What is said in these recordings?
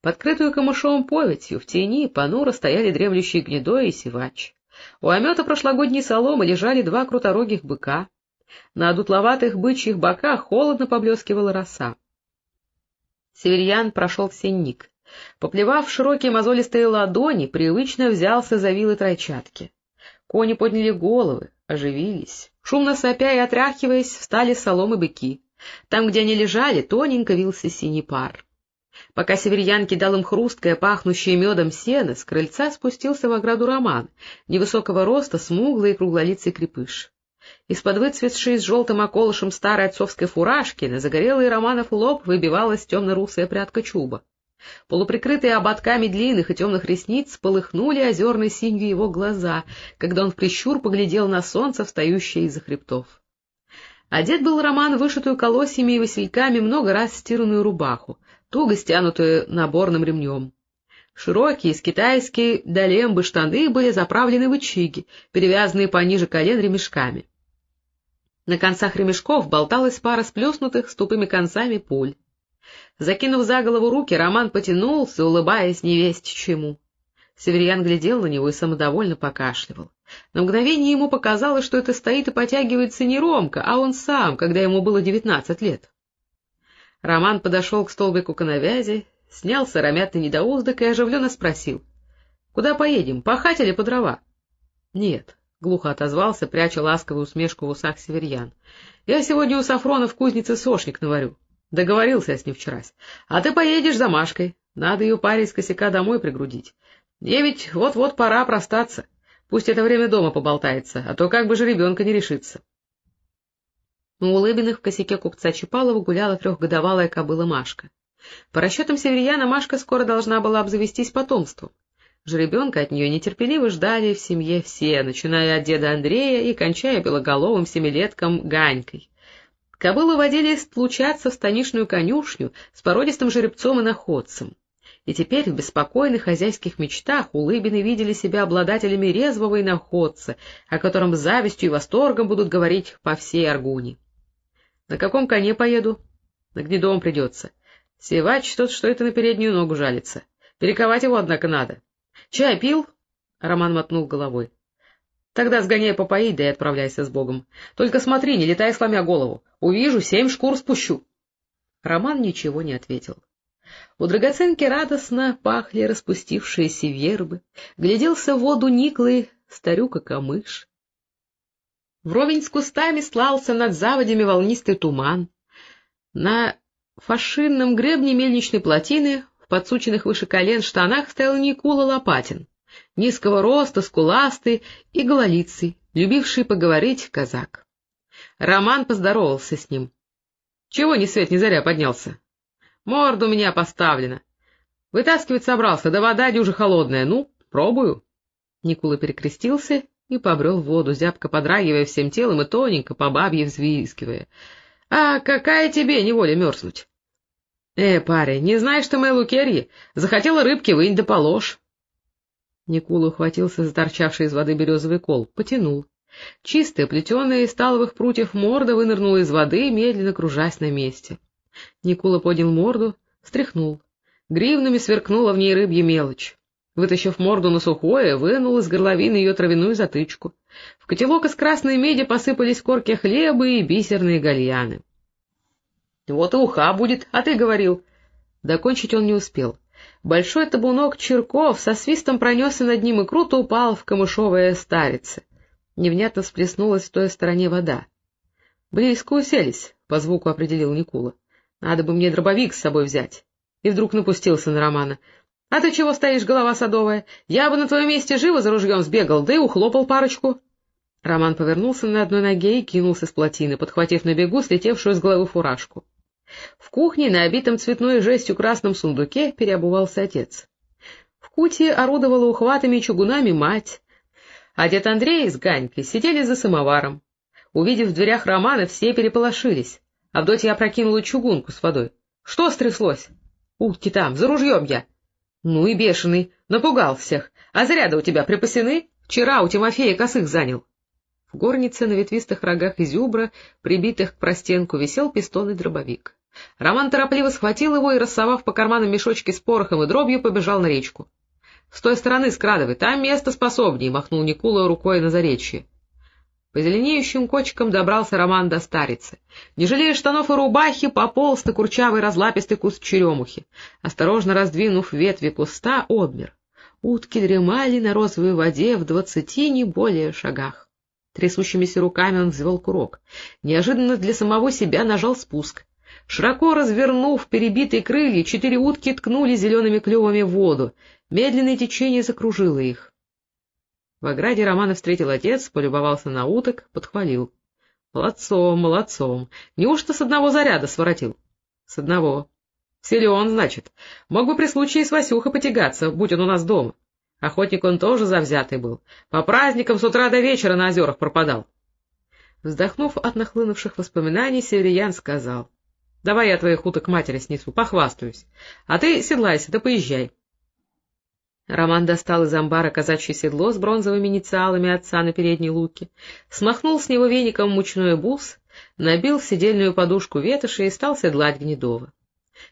Подкрытую камышовым повятью в тени понуро стояли дремлющие гнедой и сивач. У омета прошлогодней соломы лежали два круторогих быка. На дутловатых бычьих боках холодно поблескивала роса. Северьян прошел в сенник. Поплевав широкие мозолистые ладони, привычно взялся за вилы тройчатки. Кони подняли головы, оживились. Шумно сопя и отряхиваясь, встали соломы быки. Там, где они лежали, тоненько вился синий пар. Пока северьян кидал им хрусткое, пахнущее медом сено, с крыльца спустился в ограду Роман, невысокого роста, смуглый и круглолицый крепыш. Из-под выцветшей с желтым околышем старой отцовской фуражки на загорелый Романов лоб выбивалась темно-русая прядка чуба. Полуприкрытые ободками длинных и темных ресниц полыхнули озерной синью его глаза, когда он в прищур поглядел на солнце, встающее из-за хребтов. Одет был Роман вышитую колосьями и васильками много раз стиранную рубаху, туго стянутую наборным ремнем. Широкие, с китайские долембы штаны были заправлены в ичиги, перевязанные пониже колен ремешками. На концах ремешков болталась пара сплюснутых с тупыми концами пуль. Закинув за голову руки, Роман потянулся, улыбаясь невесть чему. Северьян глядел на него и самодовольно покашливал. На мгновение ему показалось, что это стоит и потягивается не Ромка, а он сам, когда ему было девятнадцать лет. Роман подошел к столбику коновязи, снял сыромятный недоуздок и оживленно спросил. — Куда поедем, пахать или по дрова? — Нет, — глухо отозвался, пряча ласковую усмешку в усах северьян. — Я сегодня у Сафрона в кузнице сошник наварю. Договорился я с ним вчерась. А ты поедешь за Машкой. Надо ее паре из косяка домой пригрудить. Ей ведь вот-вот пора простаться. Пусть это время дома поболтается, а то как бы же ребенка не решится. У Улыбиных в косяке купца Чапалова гуляла трехгодовалая кобыла Машка. По расчетам северьяна, Машка скоро должна была обзавестись потомством. Жеребенка от нее нетерпеливо ждали в семье все, начиная от деда Андрея и кончая белоголовым семилетком Ганькой. Кобылы водили случаться в станичную конюшню с породистым жеребцом и находцем и теперь в беспокойных хозяйских мечтах Улыбины видели себя обладателями резвого иноходца, о котором завистью и восторгом будут говорить по всей Аргуне. — На каком коне поеду? — На гнедом придется. Севач тот, что это на переднюю ногу жалится. Перековать его, однако, надо. — Чай пил? — Роман мотнул головой. — Тогда сгоняй попоить, да и отправляйся с Богом. Только смотри, не летай, сломя голову. Увижу, семь шкур спущу. Роман ничего не ответил. У драгоценки радостно пахли распустившиеся вербы, гляделся в воду никлый старюка-камыш. Вровень с кустами слался над заводями волнистый туман. На фашинном гребне мельничной плотины в подсученных выше колен штанах стоял Никула Лопатин, низкого роста, скуластый и гололицый, любивший поговорить казак. Роман поздоровался с ним. — Чего ни свет ни заря поднялся? Морда у меня поставлена. Вытаскивать собрался, да вода дюжа холодная. Ну, пробую. Никула перекрестился и побрел в воду, зябко подрагивая всем телом и тоненько по бабье взвискивая. — А какая тебе неволя мерзнуть? — Э, парень, не знаешь ты моей лукерьи? Захотела рыбки, вынь да положь. Никула ухватился за торчавший из воды березовый кол, потянул. Чистая, плетеная из сталовых прутьев морда вынырнула из воды, медленно кружась на месте. Никула поднял морду, стряхнул. Гривнами сверкнула в ней рыбья мелочь. Вытащив морду на сухое, вынул из горловины ее травяную затычку. В котелок из красной меди посыпались корки хлеба и бисерные гальяны. — Вот и уха будет, а ты говорил. Докончить он не успел. Большой табунок черков со свистом пронесся над ним и круто упал в камышовое старице. Невнятно всплеснулась в той стороне вода. — Близко уселись, — по звуку определил Никула. Надо бы мне дробовик с собой взять. И вдруг напустился на Романа. — А ты чего стоишь, голова садовая? Я бы на твоем месте живо за ружьем сбегал, да и ухлопал парочку. Роман повернулся на одной ноге и кинулся с плотины, подхватив на бегу слетевшую с головы фуражку. В кухне на обитом цветной жестью красном сундуке переобувался отец. В куте орудовала ухватами и чугунами мать, а дед Андрей с Ганькой сидели за самоваром. Увидев в дверях Романа, все переполошились. Авдотья опрокинула чугунку с водой. — Что стряслось? — Утки там, за ружьем я. — Ну и бешеный, напугал всех. А заряды у тебя припасены? Вчера у Тимофея косых занял. В горнице на ветвистых рогах изюбра, прибитых к простенку, висел пистон и дробовик. Роман торопливо схватил его и, рассовав по карманам мешочки с порохом и дробью, побежал на речку. — С той стороны скрадывай, там место способнее, — махнул Никула рукой на заречье. По зеленеющим кочкам добрался Роман до старицы. Не жалея штанов и рубахи, пополз на курчавый разлапистый куст черемухи. Осторожно раздвинув ветви куста, обмер. Утки дремали на розовой воде в двадцати не более шагах. Трясущимися руками он взвел курок. Неожиданно для самого себя нажал спуск. Широко развернув перебитые крылья, четыре утки ткнули зелеными клювами в воду. Медленное течение закружило их. В ограде Романа встретил отец, полюбовался на уток, подхвалил. — Молодцом, молодцом. Неужто с одного заряда своротил? — С одного. — Силен, значит. Мог бы при случае с Васюхой потягаться, будь он у нас дома. Охотник он тоже завзятый был. По праздникам с утра до вечера на озерах пропадал. Вздохнув от нахлынувших воспоминаний, Северян сказал. — Давай я твоих уток матери снесу, похвастаюсь. А ты седлайся, да поезжай. Роман достал из амбара казачье седло с бронзовыми инициалами отца на передней луке, смахнул с него веником мучной бус, набил в седельную подушку ветоши и стал седлать Гнедова.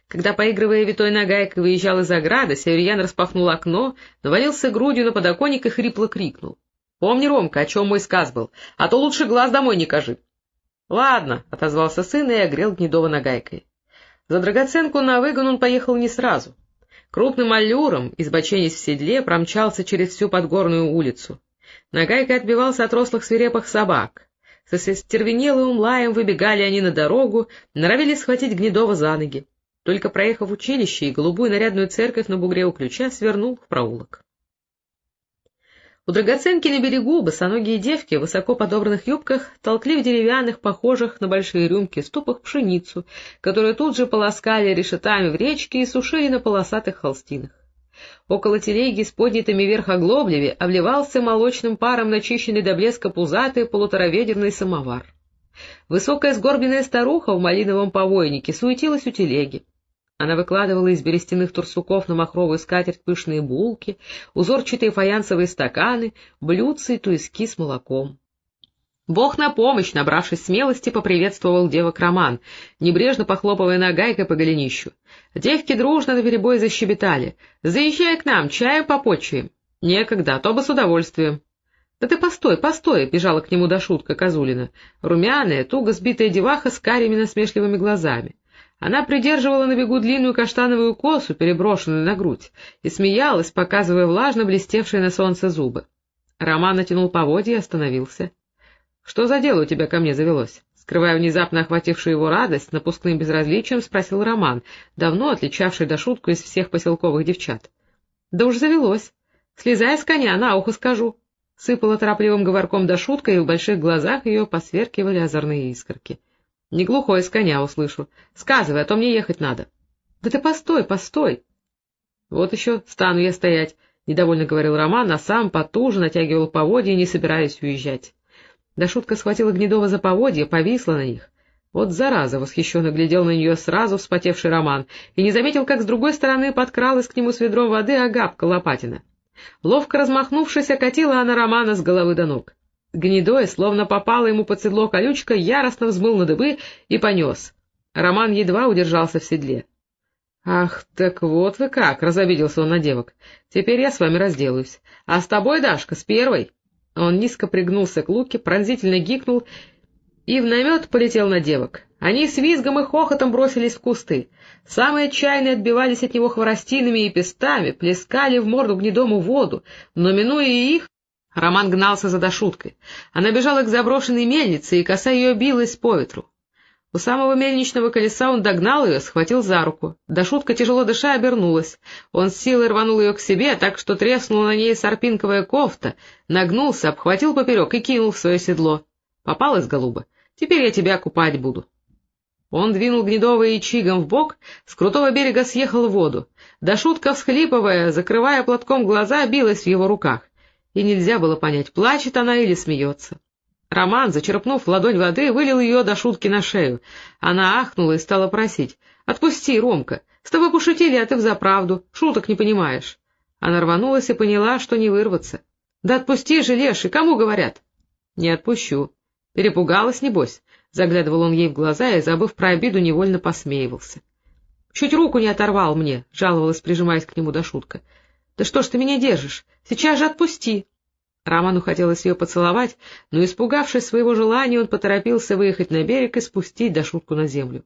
Когда, поигрывая витой нагайкой, выезжал из ограды, Северьян распахнул окно, навалился грудью на подоконник и хрипло крикнул. — Помни, Ромка, о чем мой сказ был, а то лучше глаз домой не кажи. — Ладно, — отозвался сын и огрел Гнедова нагайкой. За драгоценку на выгон он поехал не сразу — Крупным аллюром, избоченясь в седле, промчался через всю подгорную улицу. Нагайкой отбивался от рослых свирепых собак. Со стервенелым лаем выбегали они на дорогу, норовили схватить Гнедова за ноги. Только проехав училище и голубую нарядную церковь на бугре у ключа, свернул в проулок. У драгоценки на берегу босоногие девки в высоко подобранных юбках толкли в деревянных, похожих на большие рюмки, ступах пшеницу, которую тут же полоскали решетами в речке и сушили на полосатых холстинах. Около телеги с поднятыми вверх оглоблями обливался молочным паром начищенный до блеска пузатый полутораведерный самовар. Высокая сгорбленная старуха в малиновом повойнике суетилась у телеги. Она выкладывала из берестяных турсуков на махровую скатерть пышные булки, узорчатые фаянсовые стаканы, блюдца и туиски с молоком. Бог на помощь, набравшись смелости, поприветствовал девок Роман, небрежно похлопывая нагайкой по голенищу. Девки дружно на перебой защебетали. «Заезжай к нам, чаем попочуем». «Некогда, а то бы с удовольствием». «Да ты постой, постой!» — бежала к нему до шутка Козулина, румяная, туго сбитая деваха с карими насмешливыми глазами. Она придерживала на бегу длинную каштановую косу, переброшенную на грудь, и смеялась, показывая влажно блестевшие на солнце зубы. Роман натянул поводья и остановился. — Что за дело у тебя ко мне завелось? Скрывая внезапно охватившую его радость, напускным безразличием спросил Роман, давно отличавший до шутку из всех поселковых девчат. — Да уж завелось. Слезай с коня, на ухо скажу. Сыпала торопливым говорком до шутка, и в больших глазах ее посверкивали озорные искорки. Не глухой с коня услышу. Сказывай, а то мне ехать надо. — Да ты постой, постой. — Вот еще стану я стоять, — недовольно говорил Роман, а сам потуже натягивал поводья, не собираясь уезжать. Да шутка схватила Гнедова за поводья, повисла на них. Вот зараза восхищенно глядел на нее сразу вспотевший Роман и не заметил, как с другой стороны подкралась к нему с ведром воды Агапка Лопатина. Ловко размахнувшись, окатила она Романа с головы до ног. Гнедой, словно попала ему под седло колючка, яростно взмыл на дыбы и понес. Роман едва удержался в седле. — Ах, так вот вы как! — разобиделся он на девок. — Теперь я с вами разделаюсь. А с тобой, Дашка, с первой? Он низко пригнулся к луке, пронзительно гикнул и в намет полетел на девок. Они с визгом и хохотом бросились в кусты. Самые отчаянные отбивались от него хворостинами и пестами, плескали в морду гнедому воду, но, минуя их, Роман гнался за Дашуткой. Она бежала к заброшенной мельнице, и коса ее билась по ветру. У самого мельничного колеса он догнал ее, схватил за руку. Дашутка, тяжело дыша, обернулась. Он с силой рванул ее к себе, так что треснула на ней сарпинковая кофта, нагнулся, обхватил поперек и кинул в свое седло. Попалась, голуба. Теперь я тебя купать буду. Он двинул Гнедова и чигом в бок, с крутого берега съехал в воду. Дашутка, всхлипывая, закрывая платком глаза, билась в его руках и нельзя было понять, плачет она или смеется. Роман, зачерпнув ладонь воды, вылил ее до шутки на шею. Она ахнула и стала просить. — Отпусти, Ромка, с тобой пошутили, а ты взаправду, шуток не понимаешь. Она рванулась и поняла, что не вырваться. — Да отпусти же, леший, кому говорят? — Не отпущу. Перепугалась, небось. Заглядывал он ей в глаза и, забыв про обиду, невольно посмеивался. — Чуть руку не оторвал мне, — жаловалась, прижимаясь к нему до шутка. — Да что ж ты меня держишь? Сейчас же отпусти! Роману хотелось ее поцеловать, но, испугавшись своего желания, он поторопился выехать на берег и спустить до шутку на землю.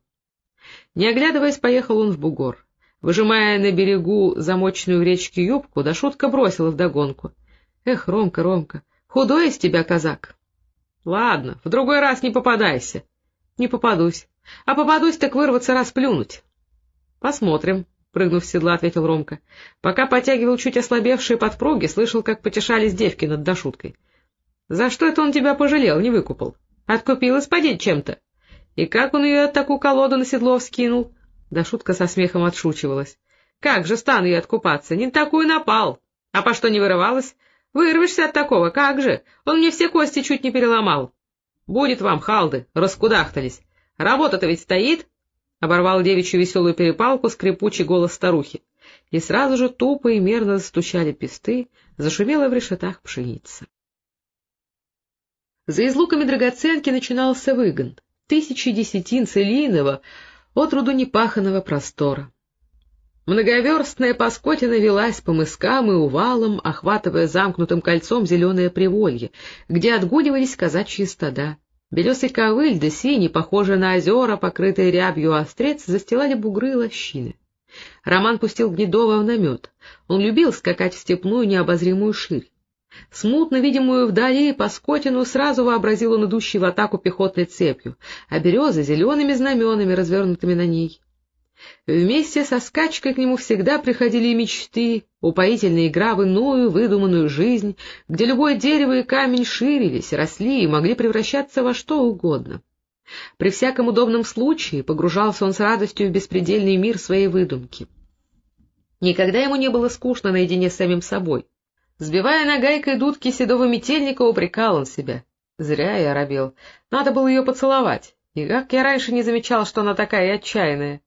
Не оглядываясь, поехал он в бугор. Выжимая на берегу замоченную в речке юбку, да шутка бросила вдогонку. — Эх, Ромка, Ромка, худой из тебя казак. — Ладно, в другой раз не попадайся. — Не попадусь. А попадусь, так вырваться расплюнуть. — Посмотрим, — прыгнув с седла, ответил Ромка. Пока потягивал чуть ослабевшие подпруги, слышал, как потешались девки над дошуткой. — За что это он тебя пожалел, не выкупал? Откупилась подеть чем-то? И как он ее такую колоду на седло вскинул? Да шутка со смехом отшучивалась. — Как же стану я откупаться? Не такую напал. А по что не вырывалась? Вырвешься от такого, как же? Он мне все кости чуть не переломал. Будет вам, халды, раскудахтались. Работа-то ведь стоит? Оборвал девичью веселую перепалку скрипучий голос старухи. И сразу же тупо и мерно застучали песты, зашумела в решетах пшеница. За излуками драгоценки начинался выгон. Тысячи десятин целийного, отруду непаханого простора. Многоверстная паскотина велась по мыскам и увалам, охватывая замкнутым кольцом зеленое приволье, где отгуливались казачьи стада. Белесый ковыль да синий, похожий на озера, покрытые рябью острец, застилали бугры и лощины. Роман пустил Гнедова в намет. Он любил скакать в степную необозримую ширь. Смутно видимую вдали по скотину сразу вообразил он идущий в атаку пехотной цепью, а березы зелеными знаменами, развернутыми на ней. Вместе со скачкой к нему всегда приходили мечты, упоительная игра в иную выдуманную жизнь, где любое дерево и камень ширились, росли и могли превращаться во что угодно. При всяком удобном случае погружался он с радостью в беспредельный мир своей выдумки. Никогда ему не было скучно наедине с самим собой. Сбивая нагайкой дудки седого метельника, упрекал он себя. Зря я робел. Надо было ее поцеловать. И как я раньше не замечал, что она такая отчаянная.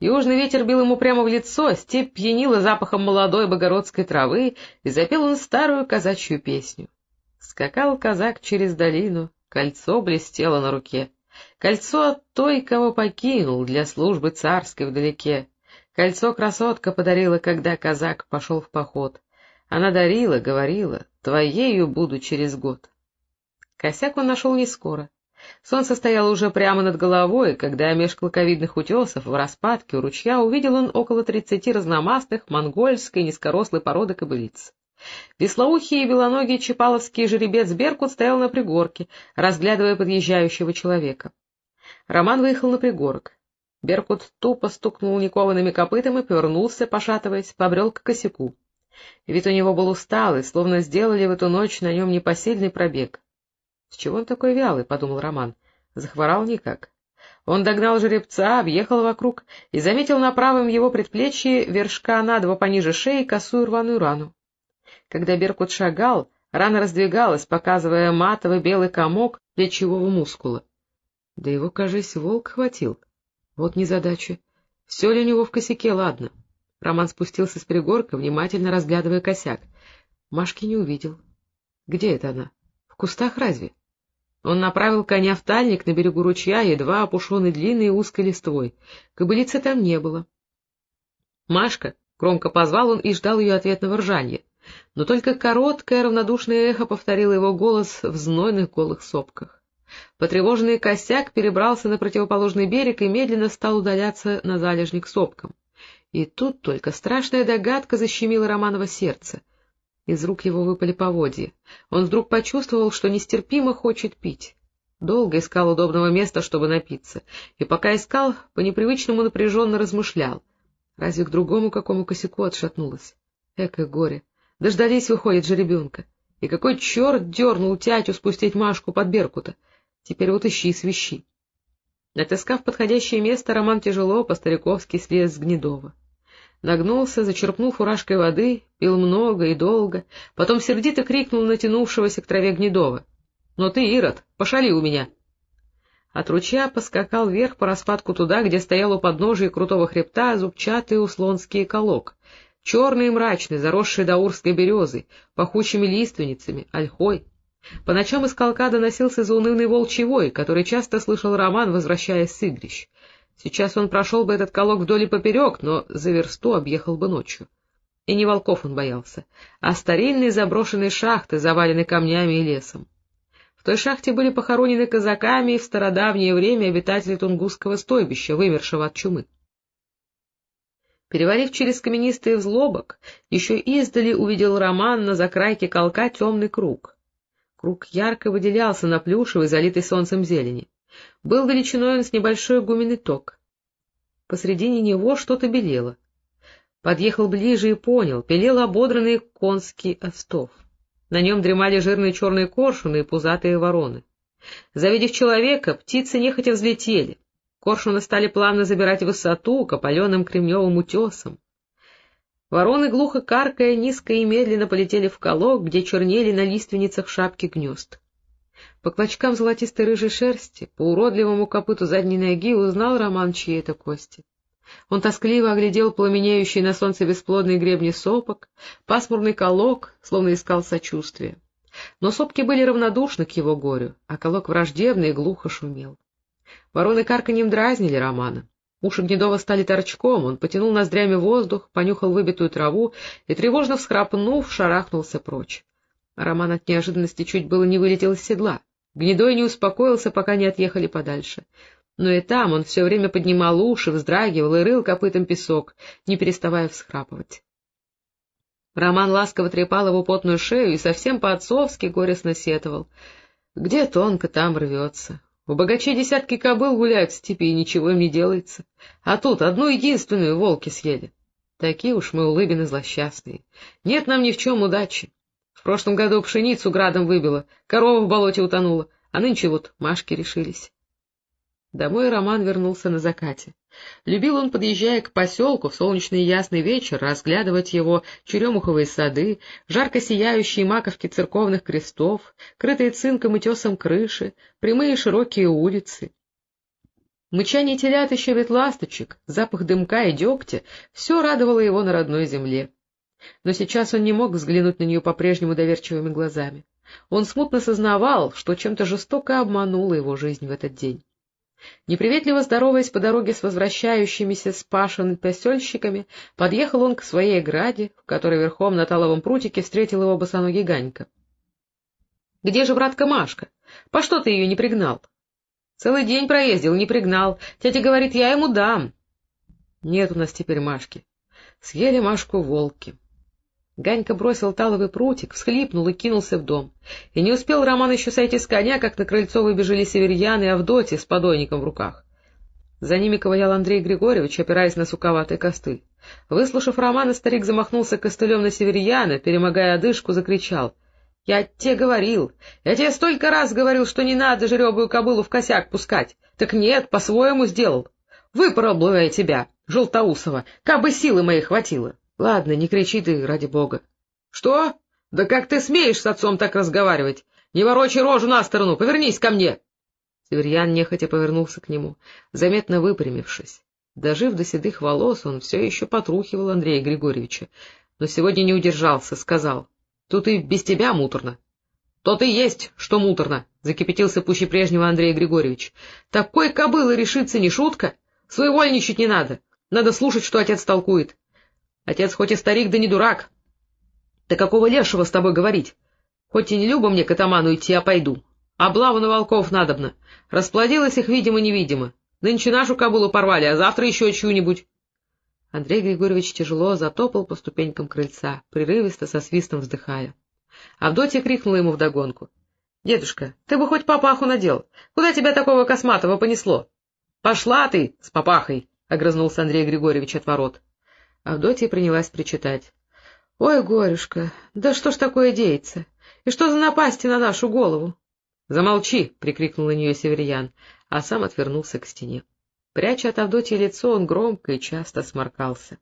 Южный ветер бил ему прямо в лицо, степь пьянила запахом молодой богородской травы, и запел он старую казачью песню. Скакал казак через долину, кольцо блестело на руке. Кольцо от той, кого покинул для службы царской вдалеке. Кольцо красотка подарила, когда казак пошел в поход. Она дарила, говорила, твоею буду через год. Косяк он нашел не скоро. Солнце стояло уже прямо над головой, когда меж клоковидных утесов в распадке у ручья увидел он около тридцати разномастных монгольской низкорослой породы кобылиц. Веслоухий и белоногий чапаловский жеребец Беркут стоял на пригорке, разглядывая подъезжающего человека. Роман выехал на пригорок. Беркут тупо стукнул никованными копытами, повернулся, пошатываясь, побрел к косяку. Вид у него был усталый, словно сделали в эту ночь на нем непосильный пробег. — С чего он такой вялый? — подумал Роман. Захворал никак. Он догнал жеребца, объехал вокруг и заметил на правом его предплечье вершка на два пониже шеи косую рваную рану. Когда Беркут шагал, рана раздвигалась, показывая матовый белый комок плечевого мускула. Да его, кажись, волк хватил. Вот незадача. Все ли у него в косяке, ладно. Роман спустился с пригорка, внимательно разглядывая косяк. Машки не увидел. Где это она? В кустах разве? Он направил коня в тальник на берегу ручья, едва опушенный длинной узкой листвой. Кобылицы там не было. «Машка!» — громко позвал он и ждал ее ответного ржанья. Но только короткое равнодушное эхо повторило его голос в знойных голых сопках. Потревоженный косяк перебрался на противоположный берег и медленно стал удаляться на залежник сопкам. И тут только страшная догадка защемила Романова сердце — из рук его выпали поводья. Он вдруг почувствовал, что нестерпимо хочет пить. Долго искал удобного места, чтобы напиться, и пока искал, по непривычному напряженно размышлял. Разве к другому какому косяку отшатнулось? Эко горе! Дождались, выходит, же ребенка. И какой черт дернул тятю спустить Машку под Беркута? Теперь вот ищи и свищи. Отыскав подходящее место, Роман тяжело по-стариковски слез с Гнедова. Нагнулся, зачерпнул фуражкой воды, пил много и долго, потом сердито крикнул натянувшегося к траве Гнедова. — Но ты, Ирод, пошали у меня! От ручья поскакал вверх по распадку туда, где стоял у подножия крутого хребта зубчатый услонский колок, черный и мрачный, заросший даурской березой, пахучими лиственницами, ольхой. По ночам из колка доносился заунывный волчий вой, который часто слышал Роман, возвращаясь с игрищ. Сейчас он прошел бы этот колок вдоль и поперек, но за версту объехал бы ночью. И не волков он боялся, а старинные заброшенные шахты, заваленные камнями и лесом. В той шахте были похоронены казаками в стародавнее время обитатели Тунгусского стойбища, вымершего от чумы. Перевалив через каменистый взлобок, еще издали увидел Роман на закрайке колка темный круг. Круг ярко выделялся на плюшевой, залитой солнцем зелени. Был величиной он с небольшой гуменный ток. Посредине него что-то белело. Подъехал ближе и понял, пелел ободранный конский остов. На нем дремали жирные черные коршуны и пузатые вороны. Завидев человека, птицы нехотя взлетели. Коршуны стали плавно забирать высоту к опаленным кремневым утесам. Вороны, глухо каркая, низко и медленно полетели в колок, где чернели на лиственницах шапки гнезд. По клочкам золотистой рыжей шерсти, по уродливому копыту задней ноги узнал Роман чьи это кости. Он тоскливо оглядел пламенеющие на солнце бесплодные гребни сопок, пасмурный колок, словно искал сочувствия. Но сопки были равнодушны к его горю, а колок враждебный и глухо шумел. Вороны карканьем дразнили Романа. Уши Гнедова стали торчком, он потянул ноздрями воздух, понюхал выбитую траву и, тревожно всхрапнув, шарахнулся прочь. Роман от неожиданности чуть было не вылетел из седла. Гнедой не успокоился, пока не отъехали подальше. Но и там он все время поднимал уши, вздрагивал и рыл копытом песок, не переставая всхрапывать. Роман ласково трепал его потную шею и совсем по-отцовски горестно сетовал. Где тонко, там рвется. У богачей десятки кобыл гуляют в степи, и ничего им не делается. А тут одну единственную волки съели. Такие уж мы улыбины злосчастные. Нет нам ни в чем удачи. Прошлом году пшеницу градом выбило, корова в болоте утонула, а нынче вот Машки решились. Домой Роман вернулся на закате. Любил он, подъезжая к поселку в солнечный ясный вечер, разглядывать его черемуховые сады, жарко сияющие маковки церковных крестов, крытые цинком и тесом крыши, прямые широкие улицы. Мычание телят и щебет ласточек, запах дымка и дегтя — все радовало его на родной земле. Но сейчас он не мог взглянуть на нее по-прежнему доверчивыми глазами. Он смутно сознавал, что чем-то жестоко обманула его жизнь в этот день. Неприветливо здороваясь по дороге с возвращающимися с Пашин посельщиками, подъехал он к своей граде, в которой верхом на таловом прутике встретил его босоногий Ганька. — Где же братка Машка? По что ты ее не пригнал? — Целый день проездил, не пригнал. Тетя говорит, я ему дам. — Нет у нас теперь Машки. Съели Машку волки. Ганька бросил таловый прутик, всхлипнул и кинулся в дом. И не успел Роман еще сойти с коня, как на крыльцо выбежали Северьян и Авдотья с подойником в руках. За ними ковылял Андрей Григорьевич, опираясь на суковатый костыль. Выслушав Романа, старик замахнулся костылем на Северьяна, перемогая одышку, закричал. — Я тебе говорил, я тебе столько раз говорил, что не надо жеребую кобылу в косяк пускать. Так нет, по-своему сделал. Выпробовал я тебя, Желтоусова, кабы силы моей хватило. — Ладно, не кричи ты, ради бога. — Что? Да как ты смеешь с отцом так разговаривать? Не ворочай рожу на сторону, повернись ко мне! Северьян нехотя повернулся к нему, заметно выпрямившись. Дожив до седых волос, он все еще потрухивал Андрея Григорьевича, но сегодня не удержался, сказал. — Тут и без тебя муторно. — То ты есть, что муторно, — закипятился пуще прежнего Андрей Григорьевич. — Такой кобылы решиться не шутка. Своевольничать не надо. Надо слушать, что отец толкует. Отец хоть и старик, да не дурак. Да какого лешего с тобой говорить? Хоть и не любо мне к атаману идти, а пойду. Облаву на волков надобно. Расплодилось их видимо-невидимо. Нынче нашу кобылу порвали, а завтра еще чью-нибудь. Андрей Григорьевич тяжело затопал по ступенькам крыльца, прерывисто со свистом вздыхая. Авдотья крикнула ему вдогонку. — Дедушка, ты бы хоть папаху надел. Куда тебя такого косматого понесло? — Пошла ты с папахой! — огрызнулся Андрей Григорьевич от ворот. Авдотья принялась причитать. — Ой, горюшка, да что ж такое деется? И что за напасти на нашу голову? — Замолчи! — прикрикнул на нее Северьян, а сам отвернулся к стене. Пряча от Авдотьи лицо, он громко и часто сморкался.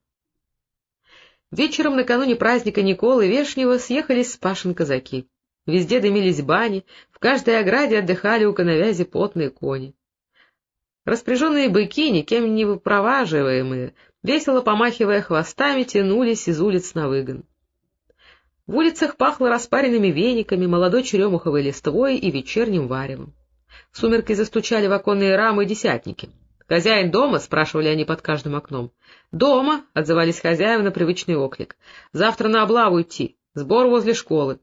Вечером накануне праздника Николы Вешнего съехались с Пашин казаки. Везде дымились бани, в каждой ограде отдыхали у коновязи потные кони. Распряженные быки, никем не выпроваживаемые, весело помахивая хвостами, тянулись из улиц на выгон. В улицах пахло распаренными вениками, молодой черемуховой листвой и вечерним варевом. Сумерки застучали в оконные рамы десятники. «Хозяин дома?» — спрашивали они под каждым окном. «Дома!» — отзывались хозяева на привычный оклик. «Завтра на облаву идти. Сбор возле школы.